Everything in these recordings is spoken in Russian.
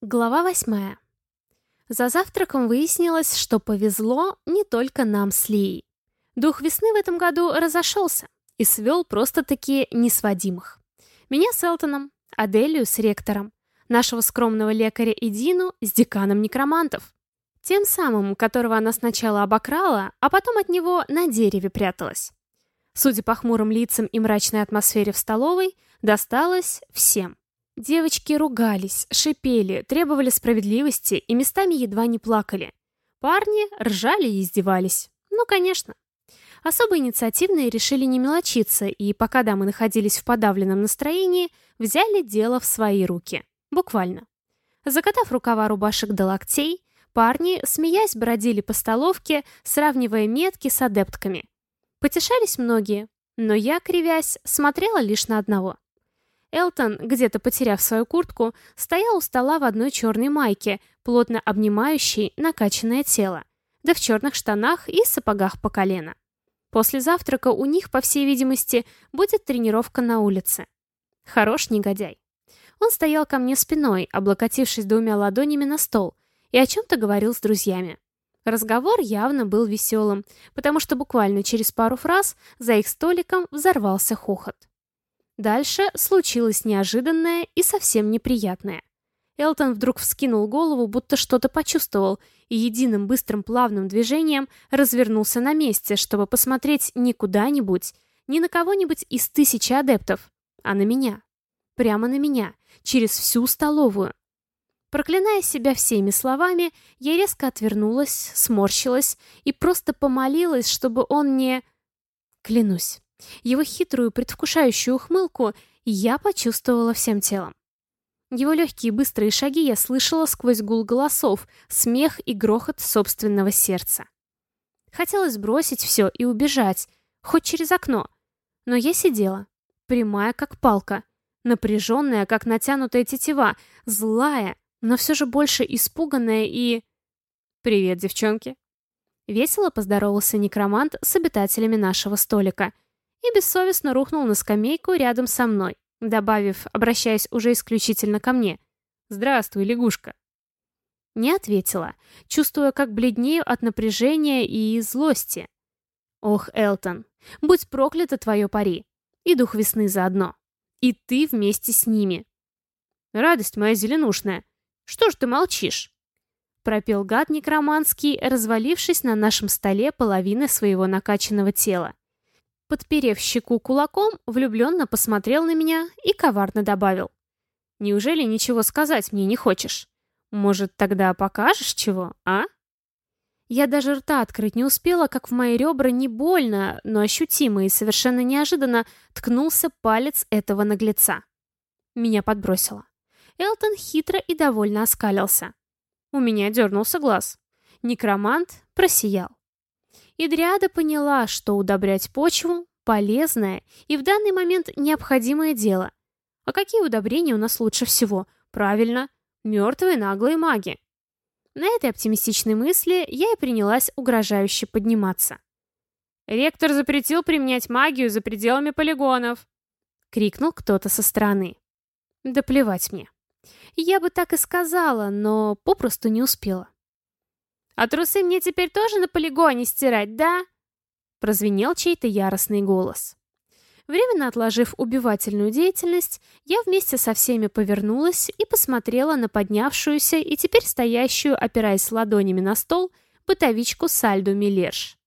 Глава восьмая. За завтраком выяснилось, что повезло не только нам с Лией. Дух весны в этом году разошелся и свел просто-таки несводимых. Меня с Элтоном, Аделию с ректором, нашего скромного лекаря Эдину с деканом некромантов. Тем самым, которого она сначала обокрала, а потом от него на дереве пряталась. Судя по хмурым лицам и мрачной атмосфере в столовой, досталось всем. Девочки ругались, шипели, требовали справедливости и местами едва не плакали. Парни ржали и издевались. Ну, конечно. Особо инициативные решили не мелочиться, и пока дамы находились в подавленном настроении, взяли дело в свои руки. Буквально. Закатав рукава рубашек до локтей, парни, смеясь, бродили по столовке, сравнивая метки с адептками. Потешались многие, но я, кривясь, смотрела лишь на одного — Элтон, где-то потеряв свою куртку, стоял у стола в одной черной майке, плотно обнимающей накачанное тело, да в черных штанах и сапогах по колено. После завтрака у них, по всей видимости, будет тренировка на улице. Хорош негодяй. Он стоял ко мне спиной, облокотившись двумя ладонями на стол, и о чем-то говорил с друзьями. Разговор явно был веселым, потому что буквально через пару фраз за их столиком взорвался хохот. Дальше случилось неожиданное и совсем неприятное. Элтон вдруг вскинул голову, будто что-то почувствовал, и единым быстрым плавным движением развернулся на месте, чтобы посмотреть не куда-нибудь, не на кого-нибудь из тысячи адептов, а на меня. Прямо на меня, через всю столовую. Проклиная себя всеми словами, я резко отвернулась, сморщилась и просто помолилась, чтобы он не... Клянусь, его хитрую, предвкушающую ухмылку я почувствовала всем телом. Его легкие быстрые шаги я слышала сквозь гул голосов, смех и грохот собственного сердца. Хотелось бросить все и убежать, хоть через окно. Но я сидела, прямая как палка, напряженная, как натянутая тетива, злая, но все же больше испуганная и... «Привет, девчонки!» Весело поздоровался некромант с обитателями нашего столика — и бессовестно рухнул на скамейку рядом со мной, добавив, обращаясь уже исключительно ко мне, «Здравствуй, лягушка». Не ответила, чувствуя, как бледнею от напряжения и злости. «Ох, Элтон, будь проклято твое пари, и дух весны заодно, и ты вместе с ними». «Радость моя зеленушная, что ж ты молчишь?» пропел гад некроманский, развалившись на нашем столе половины своего накачанного тела. Подперев щеку кулаком, влюбленно посмотрел на меня и коварно добавил. «Неужели ничего сказать мне не хочешь? Может, тогда покажешь чего, а?» Я даже рта открыть не успела, как в мои ребра не больно, но ощутимо и совершенно неожиданно ткнулся палец этого наглеца. Меня подбросило. Элтон хитро и довольно оскалился. У меня дернулся глаз. Некромант просиял. Идриада поняла, что удобрять почву – полезное и в данный момент необходимое дело. А какие удобрения у нас лучше всего? Правильно, мертвые наглые маги. На этой оптимистичной мысли я и принялась угрожающе подниматься. «Ректор запретил применять магию за пределами полигонов!» — крикнул кто-то со стороны. «Да плевать мне. Я бы так и сказала, но попросту не успела. А трусы мне теперь тоже на полигоне стирать, да?» Прозвенел чей-то яростный голос. Временно отложив убивательную деятельность, я вместе со всеми повернулась и посмотрела на поднявшуюся и теперь стоящую, опираясь ладонями на стол, бытовичку Сальду Милерш.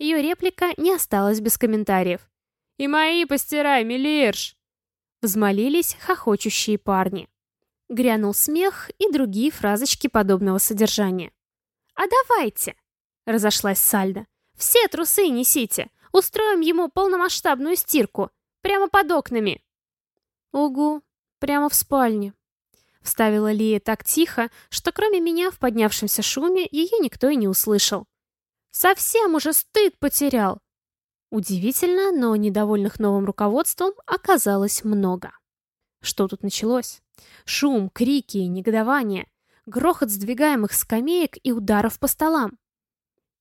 Ее реплика не осталась без комментариев. «И мои постирай, Милерш!» Взмолились хохочущие парни. Грянул смех и другие фразочки подобного содержания. «А давайте!» — разошлась Сальда. «Все трусы несите! Устроим ему полномасштабную стирку! Прямо под окнами!» «Угу, прямо в спальне!» Вставила Лия так тихо, что кроме меня в поднявшемся шуме ее никто и не услышал. «Совсем уже стыд потерял!» Удивительно, но недовольных новым руководством оказалось много. Что тут началось? Шум, крики, негодование грохот сдвигаемых скамеек и ударов по столам.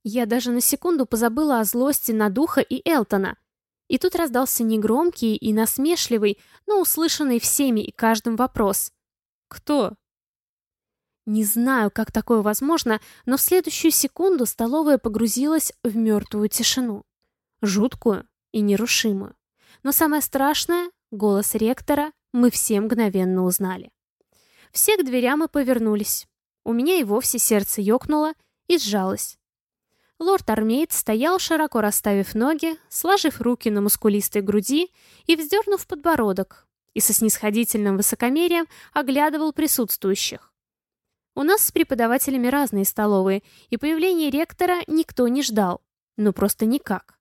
Я даже на секунду позабыла о злости на Духа и Элтона. И тут раздался негромкий и насмешливый, но услышанный всеми и каждым вопрос. «Кто?» Не знаю, как такое возможно, но в следующую секунду столовая погрузилась в мертвую тишину. Жуткую и нерушимую. Но самое страшное — голос ректора мы все мгновенно узнали. Все к дверям и повернулись. У меня и вовсе сердце ёкнуло и сжалось. Лорд Армейд стоял, широко расставив ноги, сложив руки на мускулистой груди и вздернув подбородок, и со снисходительным высокомерием оглядывал присутствующих. У нас с преподавателями разные столовые, и появления ректора никто не ждал. Ну, просто никак.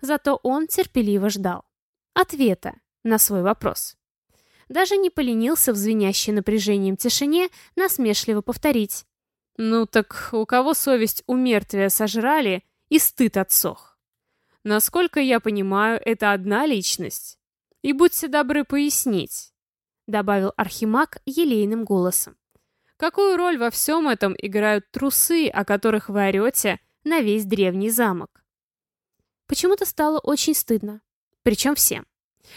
Зато он терпеливо ждал. Ответа на свой вопрос. Даже не поленился в звенящей напряжением тишине насмешливо повторить. «Ну так у кого совесть у мертвия сожрали и стыд отсох? Насколько я понимаю, это одна личность. И будьте добры пояснить», — добавил Архимаг елейным голосом. Какую роль во всем этом играют трусы, о которых вы орете на весь древний замок? Почему-то стало очень стыдно. Причем всем.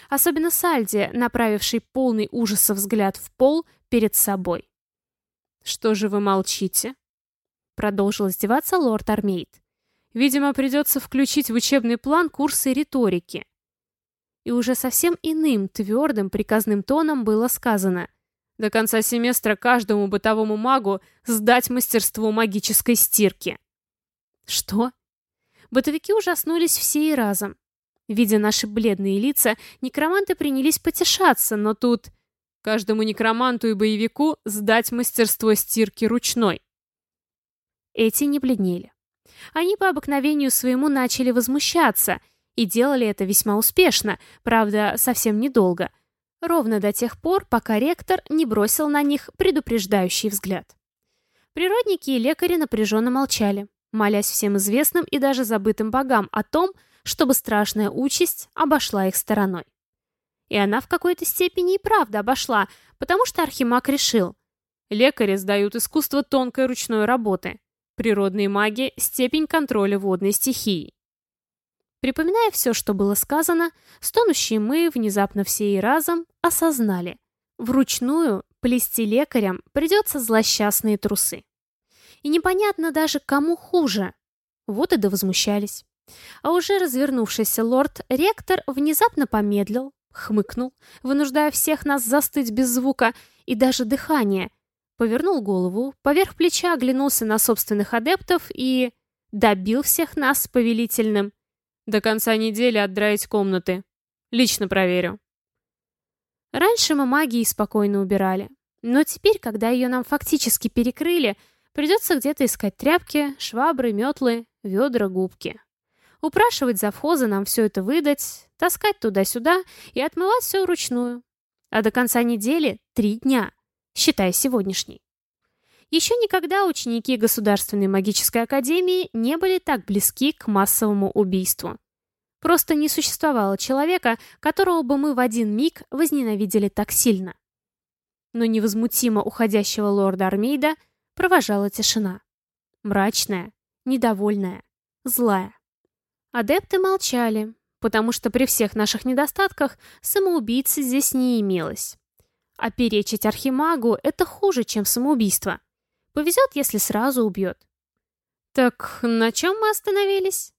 Особенно Сальди, направивший полный ужаса взгляд в пол перед собой. «Что же вы молчите?» Продолжил издеваться лорд Армейд. «Видимо, придется включить в учебный план курсы риторики». И уже совсем иным, твердым, приказным тоном было сказано – до конца семестра каждому бытовому магу сдать мастерство магической стирки. Что? Бытовики ужаснулись все и разом. Видя наши бледные лица, некроманты принялись потешаться, но тут... Каждому некроманту и боевику сдать мастерство стирки ручной. Эти не бледнели. Они по обыкновению своему начали возмущаться, и делали это весьма успешно, правда, совсем недолго — Ровно до тех пор, пока ректор не бросил на них предупреждающий взгляд. Природники и лекари напряженно молчали, молясь всем известным и даже забытым богам о том, чтобы страшная участь обошла их стороной. И она в какой-то степени и правда обошла, потому что Архимаг решил. Лекари сдают искусство тонкой ручной работы. Природные маги – степень контроля водной стихии. Припоминая все, что было сказано, стонущие мы внезапно все и разом осознали. Вручную плести лекарям придется злосчастные трусы. И непонятно даже, кому хуже. Вот и довозмущались. А уже развернувшийся лорд-ректор внезапно помедлил, хмыкнул, вынуждая всех нас застыть без звука и даже дыхания, повернул голову, поверх плеча оглянулся на собственных адептов и... добил всех нас повелительным до конца недели отдраить комнаты. Лично проверю. Раньше мы магией спокойно убирали. Но теперь, когда ее нам фактически перекрыли, придется где-то искать тряпки, швабры, метлы, ведра, губки. Упрашивать завхоза нам все это выдать, таскать туда-сюда и отмывать все вручную. А до конца недели три дня, считай сегодняшний. Еще никогда ученики Государственной магической академии не были так близки к массовому убийству. Просто не существовало человека, которого бы мы в один миг возненавидели так сильно. Но невозмутимо уходящего лорда Армейда провожала тишина. Мрачная, недовольная, злая. Адепты молчали, потому что при всех наших недостатках самоубийцы здесь не имелось. А перечить архимагу — это хуже, чем самоубийство. Повезет, если сразу убьет. Так на чем мы остановились?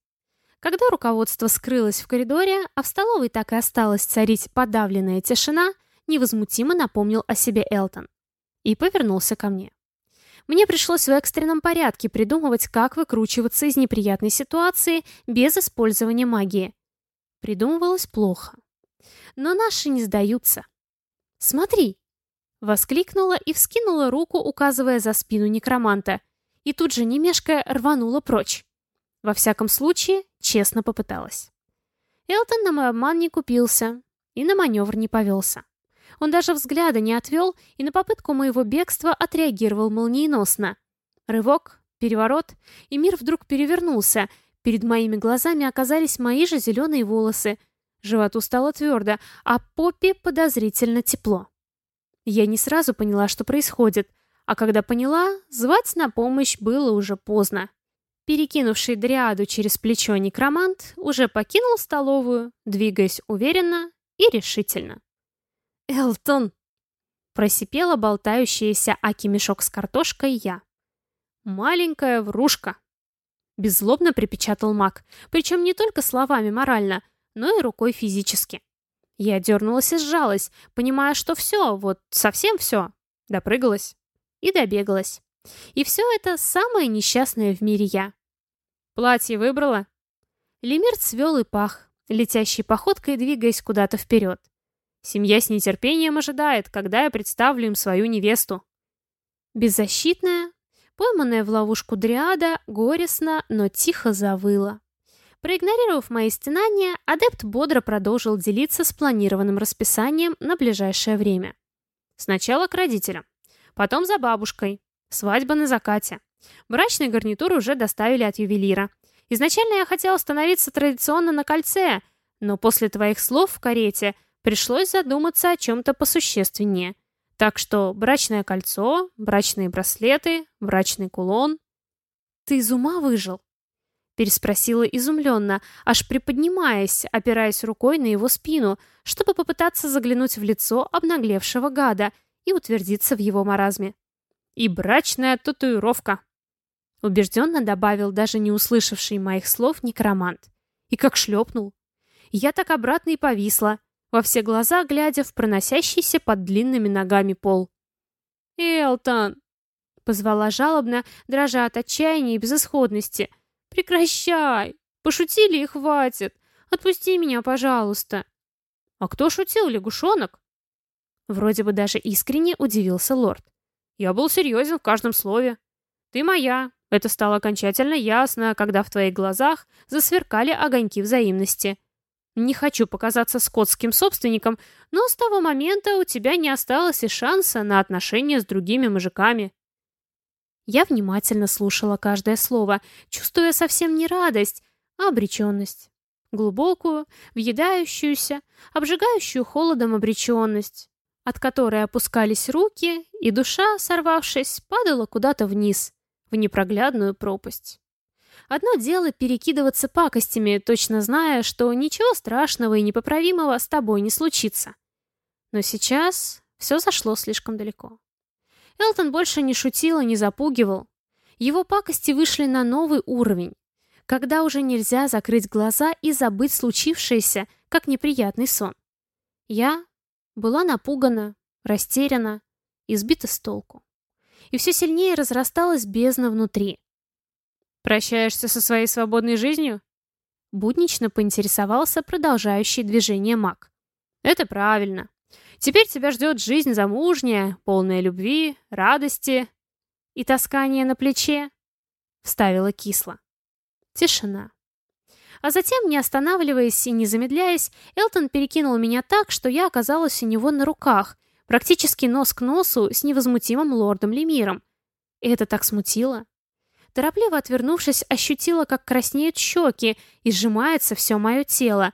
Когда руководство скрылось в коридоре, а в столовой так и осталась царить подавленная тишина, невозмутимо напомнил о себе Элтон. И повернулся ко мне. Мне пришлось в экстренном порядке придумывать, как выкручиваться из неприятной ситуации без использования магии. Придумывалось плохо. Но наши не сдаются. «Смотри!» Воскликнула и вскинула руку, указывая за спину некроманта, и тут же, не мешкая, рванула прочь. Во всяком случае, честно попыталась. Элтон на мой обман не купился и на маневр не повелся. Он даже взгляда не отвел и на попытку моего бегства отреагировал молниеносно. Рывок, переворот, и мир вдруг перевернулся. Перед моими глазами оказались мои же зеленые волосы. Животу стало твердо, а попе подозрительно тепло. Я не сразу поняла, что происходит, а когда поняла, звать на помощь было уже поздно. Перекинувший дриаду через плечо некромант уже покинул столовую, двигаясь уверенно и решительно. «Элтон!» Просипела болтающаяся аки-мешок с картошкой я. «Маленькая врушка!» Беззлобно припечатал маг, причем не только словами морально, но и рукой физически. Я дернулась и сжалась, понимая, что все, вот совсем все. Допрыгалась и добегалась. И все это самое несчастное в мире я. Платье выбрала? Лемир цвел и пах, летящей походкой двигаясь куда-то вперед. Семья с нетерпением ожидает, когда я представлю им свою невесту. Беззащитная, пойманная в ловушку дриада, горестно, но тихо завыла. Проигнорировав мои стенания, адепт бодро продолжил делиться спланированным расписанием на ближайшее время. Сначала к родителям, потом за бабушкой, свадьба на закате. Брачный гарнитур уже доставили от ювелира. Изначально я хотела остановиться традиционно на кольце, но после твоих слов в карете пришлось задуматься о чем-то посущественнее. Так что брачное кольцо, брачные браслеты, брачный кулон. Ты из ума выжил? Переспросила изумленно, аж приподнимаясь, опираясь рукой на его спину, чтобы попытаться заглянуть в лицо обнаглевшего гада и утвердиться в его маразме. «И брачная татуировка!» Убежденно добавил даже не услышавший моих слов некромант. И как шлепнул. Я так обратно и повисла, во все глаза глядя в проносящийся под длинными ногами пол. «Элтон!» — позвала жалобно, дрожа от отчаяния и безысходности — «Прекращай! Пошутили и хватит! Отпусти меня, пожалуйста!» «А кто шутил, лягушонок?» Вроде бы даже искренне удивился лорд. «Я был серьезен в каждом слове. Ты моя. Это стало окончательно ясно, когда в твоих глазах засверкали огоньки взаимности. Не хочу показаться скотским собственником, но с того момента у тебя не осталось и шанса на отношения с другими мужиками. Я внимательно слушала каждое слово, чувствуя совсем не радость, а обреченность. Глубокую, въедающуюся, обжигающую холодом обреченность, от которой опускались руки, и душа, сорвавшись, падала куда-то вниз, в непроглядную пропасть. Одно дело перекидываться пакостями, точно зная, что ничего страшного и непоправимого с тобой не случится. Но сейчас все зашло слишком далеко. Элтон больше не шутил и не запугивал. Его пакости вышли на новый уровень, когда уже нельзя закрыть глаза и забыть случившееся, как неприятный сон. Я была напугана, растеряна, избита с толку. И все сильнее разрасталась бездна внутри. «Прощаешься со своей свободной жизнью?» Буднично поинтересовался продолжающий движение маг. «Это правильно. Теперь тебя ждет жизнь замужняя, полная любви, радости и таскания на плече», — вставила кисло. Тишина. А затем, не останавливаясь и не замедляясь, Элтон перекинул меня так, что я оказалась у него на руках, практически нос к носу с невозмутимым лордом Лемиром. И это так смутило. Торопливо отвернувшись, ощутила, как краснеют щеки и сжимается все мое тело.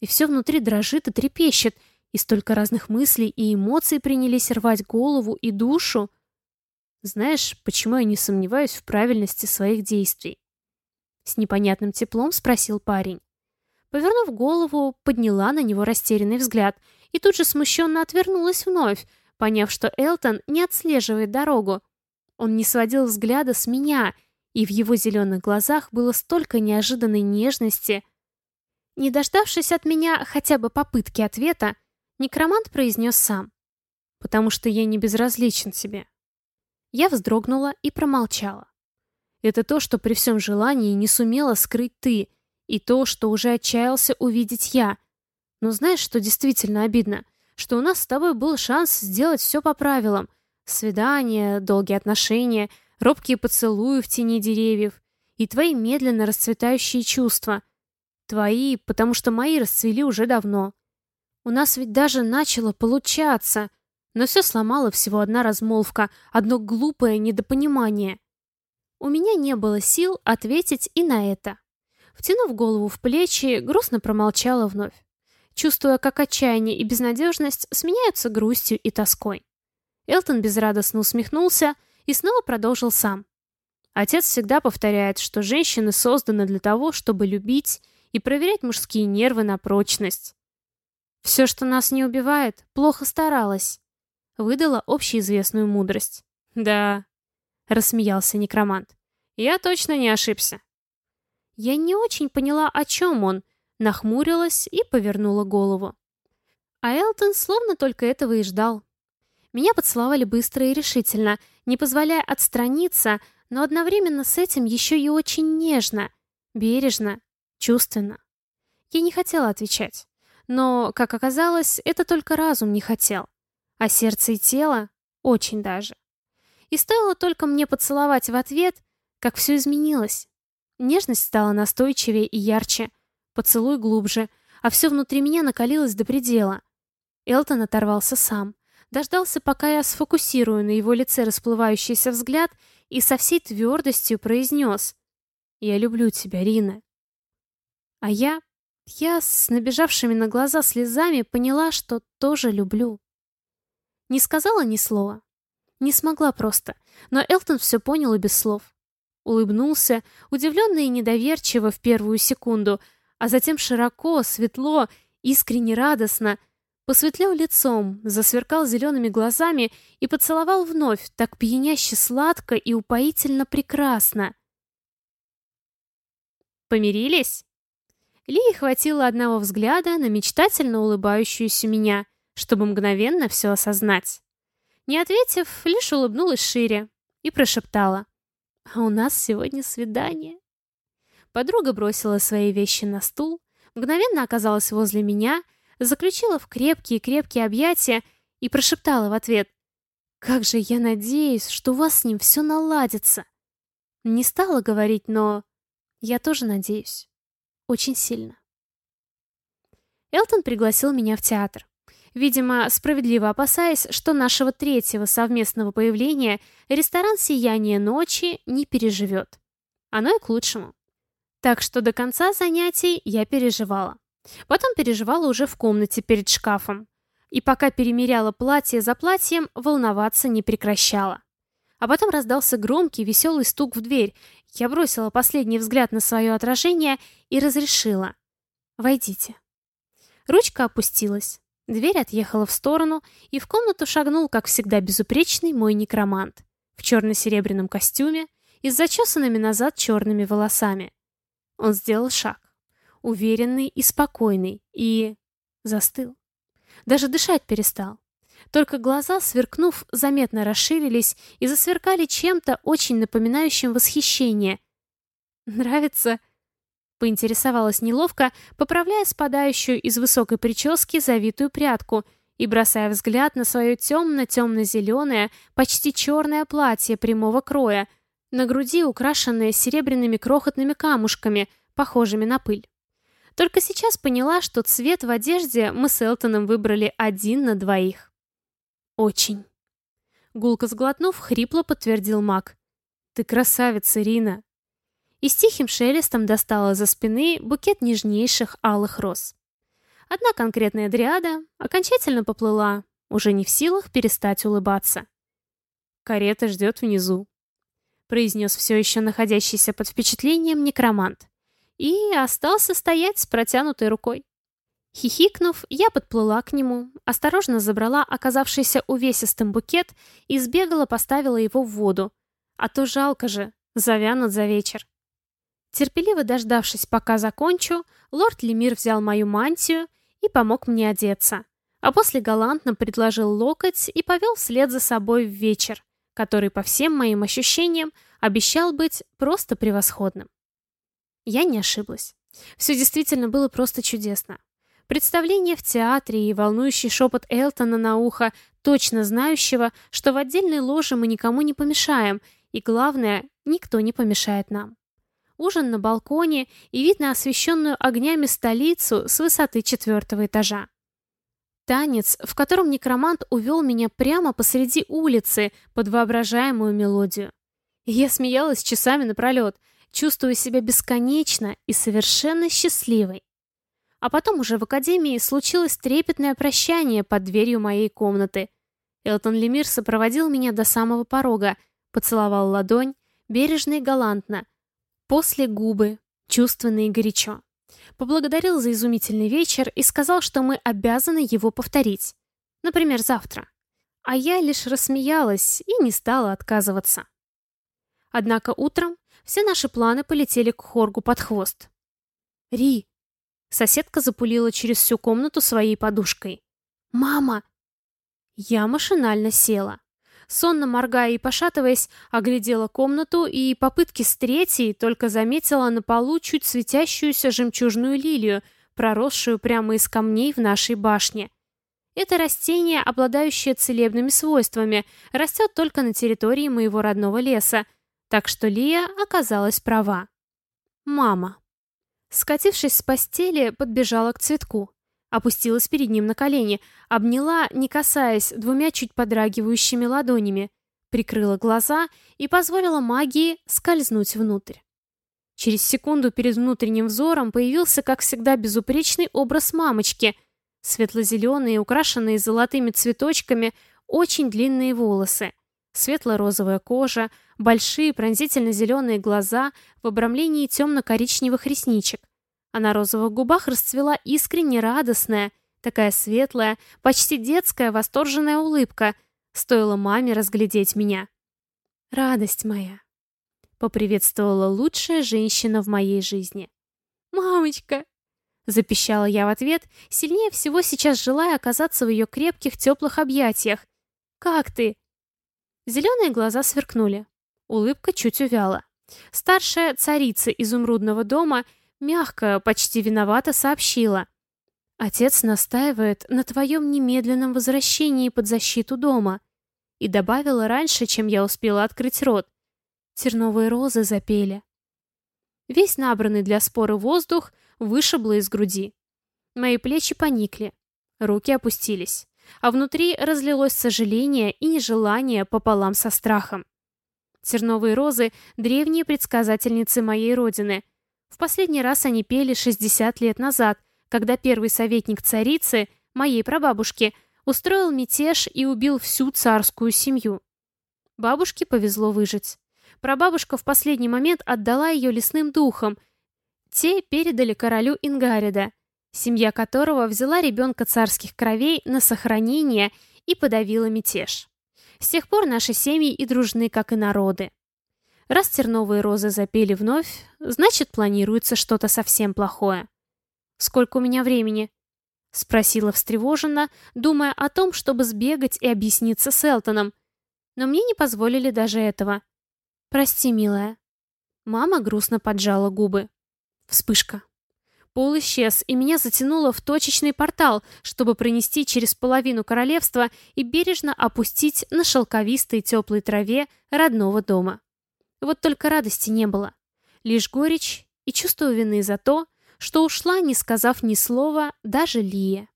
И все внутри дрожит и трепещет, и столько разных мыслей и эмоций принялись рвать голову и душу. Знаешь, почему я не сомневаюсь в правильности своих действий? С непонятным теплом спросил парень. Повернув голову, подняла на него растерянный взгляд и тут же смущенно отвернулась вновь, поняв, что Элтон не отслеживает дорогу. Он не сводил взгляда с меня, и в его зеленых глазах было столько неожиданной нежности. Не дождавшись от меня хотя бы попытки ответа, Некромант произнес сам. «Потому что я не безразличен тебе». Я вздрогнула и промолчала. Это то, что при всем желании не сумела скрыть ты, и то, что уже отчаялся увидеть я. Но знаешь, что действительно обидно? Что у нас с тобой был шанс сделать все по правилам. Свидания, долгие отношения, робкие поцелуи в тени деревьев и твои медленно расцветающие чувства. Твои, потому что мои расцвели уже давно. У нас ведь даже начало получаться. Но все сломала всего одна размолвка, одно глупое недопонимание. У меня не было сил ответить и на это. Втянув голову в плечи, грустно промолчала вновь, чувствуя, как отчаяние и безнадежность сменяются грустью и тоской. Элтон безрадостно усмехнулся и снова продолжил сам. Отец всегда повторяет, что женщины созданы для того, чтобы любить и проверять мужские нервы на прочность. Все, что нас не убивает, плохо старалась. выдала общеизвестную мудрость. «Да», — рассмеялся некромант, — «я точно не ошибся». Я не очень поняла, о чем он, нахмурилась и повернула голову. А Элтон словно только этого и ждал. Меня поцеловали быстро и решительно, не позволяя отстраниться, но одновременно с этим еще и очень нежно, бережно, чувственно. Я не хотела отвечать. Но, как оказалось, это только разум не хотел. А сердце и тело очень даже. И стоило только мне поцеловать в ответ, как все изменилось. Нежность стала настойчивее и ярче, поцелуй глубже, а все внутри меня накалилось до предела. Элтон оторвался сам, дождался, пока я сфокусирую на его лице расплывающийся взгляд и со всей твердостью произнес «Я люблю тебя, Рина». А я я с набежавшими на глаза слезами поняла, что тоже люблю. Не сказала ни слова. Не смогла просто, но Элтон все понял и без слов. Улыбнулся, удивленно и недоверчиво в первую секунду, а затем широко, светло, искренне радостно, посветлел лицом, засверкал зелеными глазами и поцеловал вновь, так пьяняще сладко и упоительно прекрасно. «Помирились?» Лии хватило одного взгляда на мечтательно улыбающуюся меня, чтобы мгновенно все осознать. Не ответив, лишь улыбнулась шире и прошептала. «А у нас сегодня свидание». Подруга бросила свои вещи на стул, мгновенно оказалась возле меня, заключила в крепкие-крепкие объятия и прошептала в ответ. «Как же я надеюсь, что у вас с ним все наладится». Не стала говорить, но я тоже надеюсь. Очень сильно. Элтон пригласил меня в театр. Видимо, справедливо опасаясь, что нашего третьего совместного появления ресторан «Сияние ночи» не переживет. Оно и к лучшему. Так что до конца занятий я переживала. Потом переживала уже в комнате перед шкафом. И пока перемеряла платье за платьем, волноваться не прекращала. А потом раздался громкий, веселый стук в дверь. Я бросила последний взгляд на свое отражение и разрешила. «Войдите». Ручка опустилась. Дверь отъехала в сторону, и в комнату шагнул, как всегда, безупречный мой некромант. В черно-серебряном костюме и с зачесанными назад черными волосами. Он сделал шаг. Уверенный и спокойный, и... застыл. Даже дышать перестал. Только глаза, сверкнув, заметно расширились и засверкали чем-то очень напоминающим восхищение. «Нравится?» — поинтересовалась неловко, поправляя спадающую из высокой прически завитую прядку и бросая взгляд на свое темно-темно-зеленое, почти черное платье прямого кроя, на груди украшенное серебряными крохотными камушками, похожими на пыль. Только сейчас поняла, что цвет в одежде мы с Элтоном выбрали один на двоих. «Очень». Гулко сглотнув, хрипло подтвердил маг. «Ты красавица, Рина!» И с тихим шелестом достала за спины букет нежнейших алых роз. Одна конкретная дриада окончательно поплыла, уже не в силах перестать улыбаться. «Карета ждет внизу», — произнес все еще находящийся под впечатлением некромант. И остался стоять с протянутой рукой. Хихикнув, я подплыла к нему, осторожно забрала оказавшийся увесистым букет и сбегала поставила его в воду. А то жалко же, завянут за вечер. Терпеливо дождавшись, пока закончу, лорд Лемир взял мою мантию и помог мне одеться. А после галантно предложил локоть и повел вслед за собой в вечер, который, по всем моим ощущениям, обещал быть просто превосходным. Я не ошиблась. Все действительно было просто чудесно. Представление в театре и волнующий шепот Элтона на ухо, точно знающего, что в отдельной ложе мы никому не помешаем, и, главное, никто не помешает нам. Ужин на балконе и вид на освещенную огнями столицу с высоты четвертого этажа. Танец, в котором некромант увел меня прямо посреди улицы под воображаемую мелодию. я смеялась часами напролет, чувствуя себя бесконечно и совершенно счастливой. А потом уже в академии случилось трепетное прощание под дверью моей комнаты. Элтон Лемир сопроводил меня до самого порога, поцеловал ладонь, бережно и галантно. После губы, чувственно и горячо. Поблагодарил за изумительный вечер и сказал, что мы обязаны его повторить. Например, завтра. а я лишь рассмеялась и не стала отказываться. Однако утром все наши планы полетели к Хоргу под хвост. «Ри!» Соседка запулила через всю комнату своей подушкой. «Мама!» Я машинально села. Сонно моргая и пошатываясь, оглядела комнату и попытки с третьей только заметила на полу чуть светящуюся жемчужную лилию, проросшую прямо из камней в нашей башне. Это растение, обладающее целебными свойствами, растет только на территории моего родного леса, так что Лия оказалась права. Мама. Скатившись с постели, подбежала к цветку. Опустилась перед ним на колени, обняла, не касаясь, двумя чуть подрагивающими ладонями, прикрыла глаза и позволила магии скользнуть внутрь. Через секунду перед внутренним взором появился, как всегда, безупречный образ мамочки. Светло-зеленые, украшенные золотыми цветочками, очень длинные волосы. Светло-розовая кожа, большие пронзительно-зеленые глаза в обрамлении темно-коричневых ресничек. А на розовых губах расцвела искренне радостная, такая светлая, почти детская восторженная улыбка. Стоило маме разглядеть меня. «Радость моя!» — поприветствовала лучшая женщина в моей жизни. «Мамочка!» — запищала я в ответ, сильнее всего сейчас желая оказаться в ее крепких теплых объятиях. «Как ты?» Зеленые глаза сверкнули. Улыбка чуть увяла. Старшая царица изумрудного дома мягко, почти виновато сообщила. «Отец настаивает на твоем немедленном возвращении под защиту дома». И добавила раньше, чем я успела открыть рот. Терновые розы запели. Весь набранный для спора воздух вышибло из груди. Мои плечи поникли, руки опустились а внутри разлилось сожаление и нежелание пополам со страхом. Терновые розы — древние предсказательницы моей родины. В последний раз они пели 60 лет назад, когда первый советник царицы, моей прабабушки, устроил мятеж и убил всю царскую семью. Бабушке повезло выжить. Прабабушка в последний момент отдала ее лесным духам. Те передали королю Ингарида, семья которого взяла ребенка царских кровей на сохранение и подавила мятеж. С тех пор наши семьи и дружны, как и народы. Раз терновые розы запели вновь, значит, планируется что-то совсем плохое. «Сколько у меня времени?» — спросила встревоженно, думая о том, чтобы сбегать и объясниться с Элтоном. Но мне не позволили даже этого. «Прости, милая». Мама грустно поджала губы. Вспышка. Пол исчез, и меня затянуло в точечный портал, чтобы пронести через половину королевства и бережно опустить на шелковистой теплой траве родного дома. Вот только радости не было. Лишь горечь и чувство вины за то, что ушла, не сказав ни слова, даже Лия.